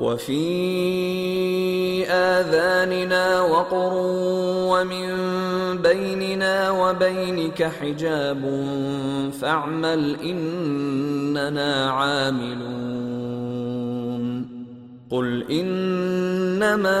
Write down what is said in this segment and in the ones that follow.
وفي آذاننا وقر ومن بيننا وبينك حجاب فاعمل إننا عاملون. قل إنما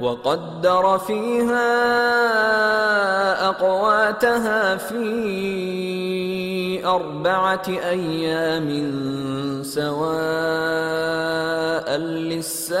وقدر فيها أقواتها في أربعة أيام سواء للسائلين.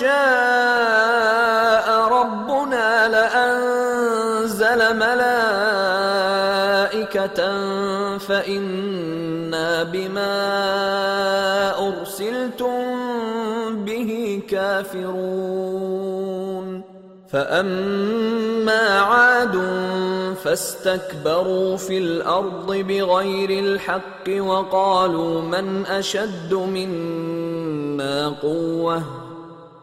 شاء ربنا لأنزل ملائكة فإنا بما أرسلتم به كافرون. فأما عاد فاستكبروا في الأرض بغير الحق وقالوا من أشد منا قوة.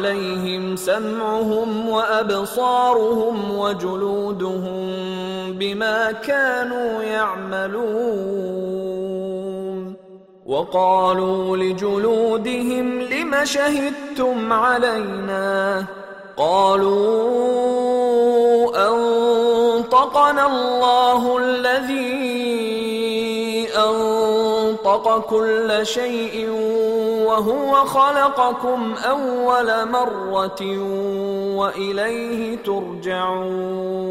عليهم سمعهم وأبصارهم وجلودهم بما كانوا يعملون. وقالوا لجلودهم لم شهدتم علينا؟ قالوا أنطقنا الله الذي أنطق كل شيء وهو خلقكم أول مرة وإليه ترجعون.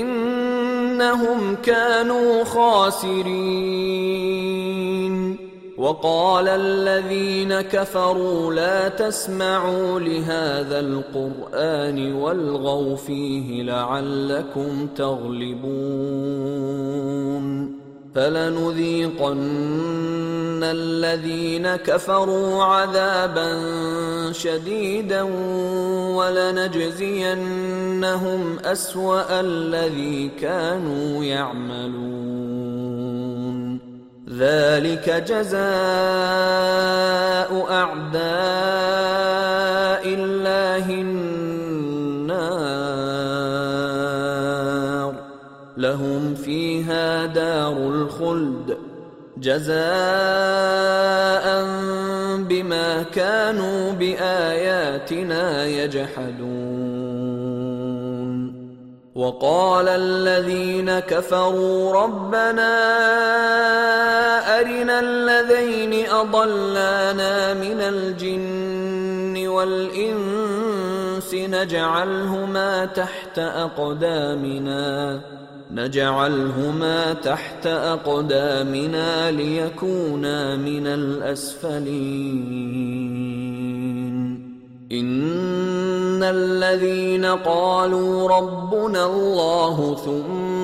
إنهم كانوا خاسرين. وقال الذين كفروا لا تسمعوا لهذا القرآن والغوا فيه لعلكم تغلبون. فلنذيقن الذين كفروا عذابا شديدا ولنجزينهم أسوأ الذي كانوا يعملون. ذلك جزاء جزاء بما كانوا بآياتنا يجحدون. وقال الذين كفروا ربنا أرنا الذين أضلانا من الجن والإنس نجعلهما تحت أقدامنا. نجعلهما تحت أقدامنا ليكونا من الأسفلين. إن الذين قالوا ربنا الله ثم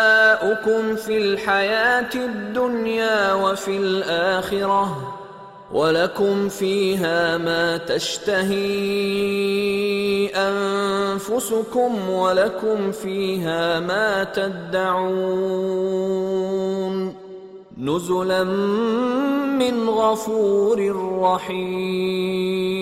أولياؤكم في الحياة الدنيا وفي الآخرة ولكم فيها ما تشتهي أنفسكم ولكم فيها ما تدعون نزلا من غفور رحيم.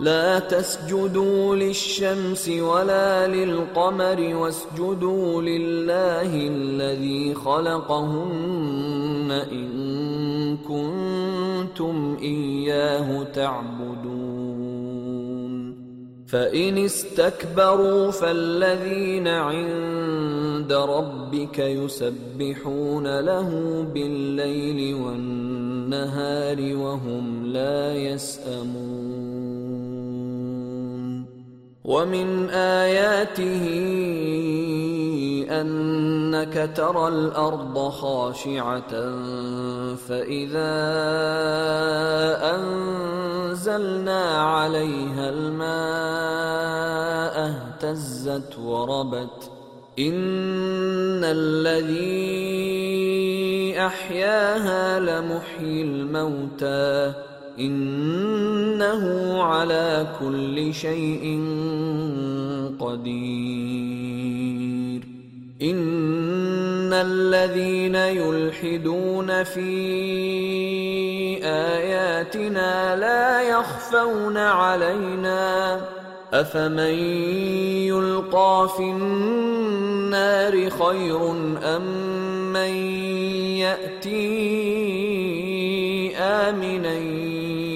لا تسجدوا للشمس ولا للقمر واسجدوا لله الذي خلقهن إن كنتم إياه تعبدون. فإن استكبروا فالذين عند ربك يسبحون له بالليل والنهار وهم لا يسأمون. ومن آياته أنك ترى الأرض خاشعة فإذا أنزلنا عليها الماء اهتزت وربت. إن الذي أحياها لمحيي الموتى. إنه على كل شيء قدير. إن الذين يلحدون في آياتنا لا يخفون علينا. أفمن يلقى في النار خير أم من يأتي آمنا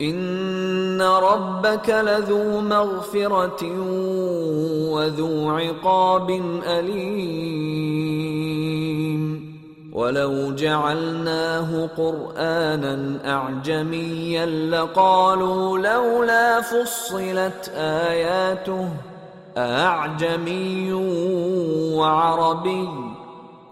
ان ربك لذو مغفره وذو عقاب اليم ولو جعلناه قرانا اعجميا لقالوا لولا فصلت اياته اعجمي وعربي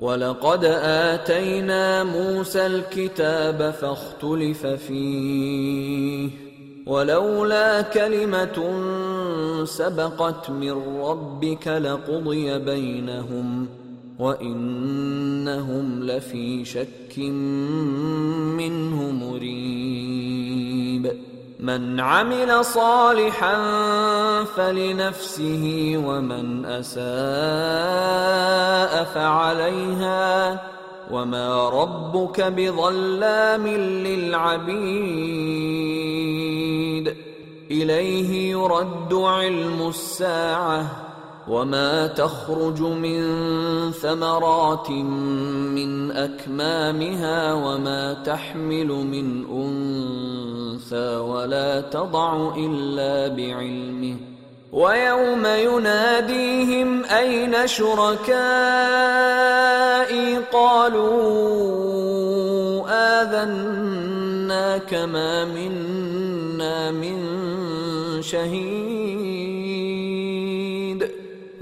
ولقد آتينا موسى الكتاب فاختلف فيه ولولا كلمة سبقت من ربك لقضي بينهم وإنهم لفي شك منه مريب. من عمل صالحا فلنفسه ومن أساء فعليها وما ربك بظلام للعبيد. إليه يرد علم الساعة. وما تخرج من ثمرات من اكمامها وما تحمل من انثى ولا تضع الا بعلمه ويوم يناديهم اين شركائي قالوا اذناك ما منا من شهيد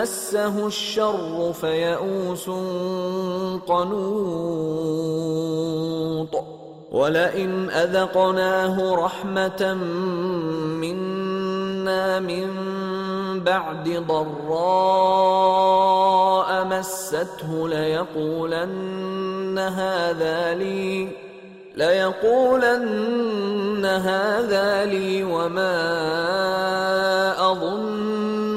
مسه الشر فيئوس قنوط. ولئن أذقناه رحمة منا من بعد ضراء مسته ليقولن هذا لي ليقولن هذا لي وما أظن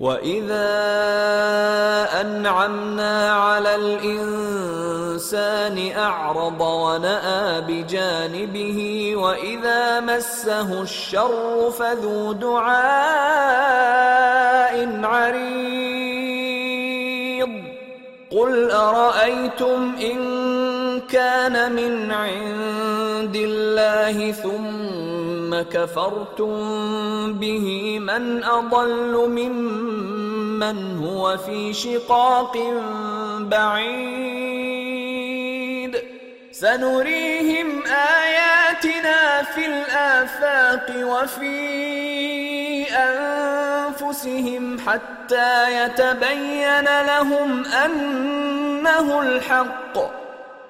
واذا انعمنا على الانسان اعرض وناى بجانبه واذا مسه الشر فذو دعاء عريض قل ارايتم ان كان من عند الله ثم كفرتم به من أضل ممن هو في شقاق بعيد. سنريهم آياتنا في الآفاق وفي أنفسهم حتى يتبين لهم أنه الحق.